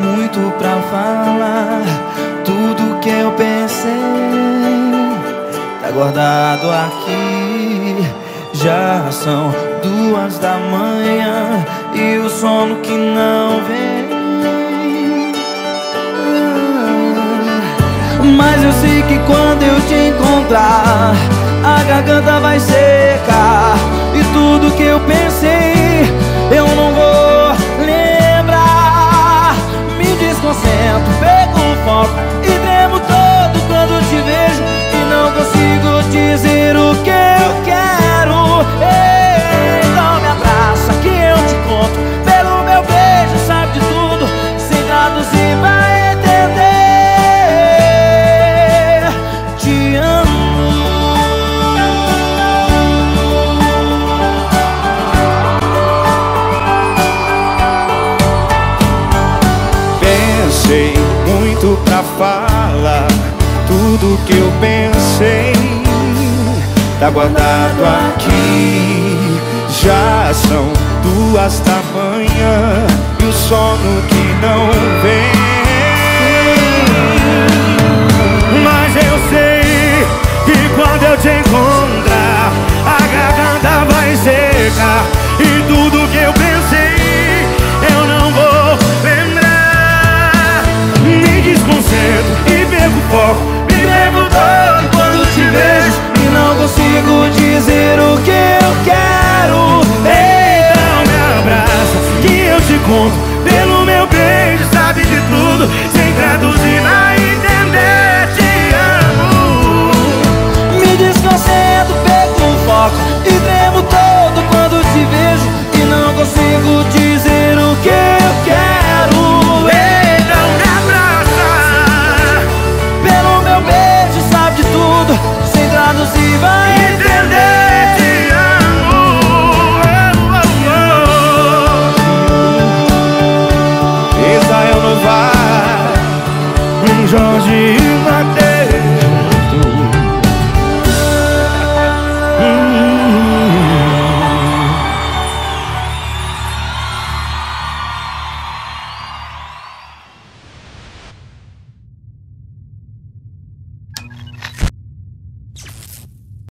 Muito pra falar tudo que eu pensei. Tá guardado aqui. Já são duas da manhã e o sono que não vem. Mas eu sei que quando eu te encontrar, a garganta vai secar e tudo que eu pensei Pensei muito pra falar tudo que eu pensei. Tá guardado aqui. Já são duas da manhã e o sono que não vem. Mas eu sei que quando eu te encontrar, a garganta vai secar Pelo meu beijo sabe de tudo Sem traduzir na Jorge e Mateus.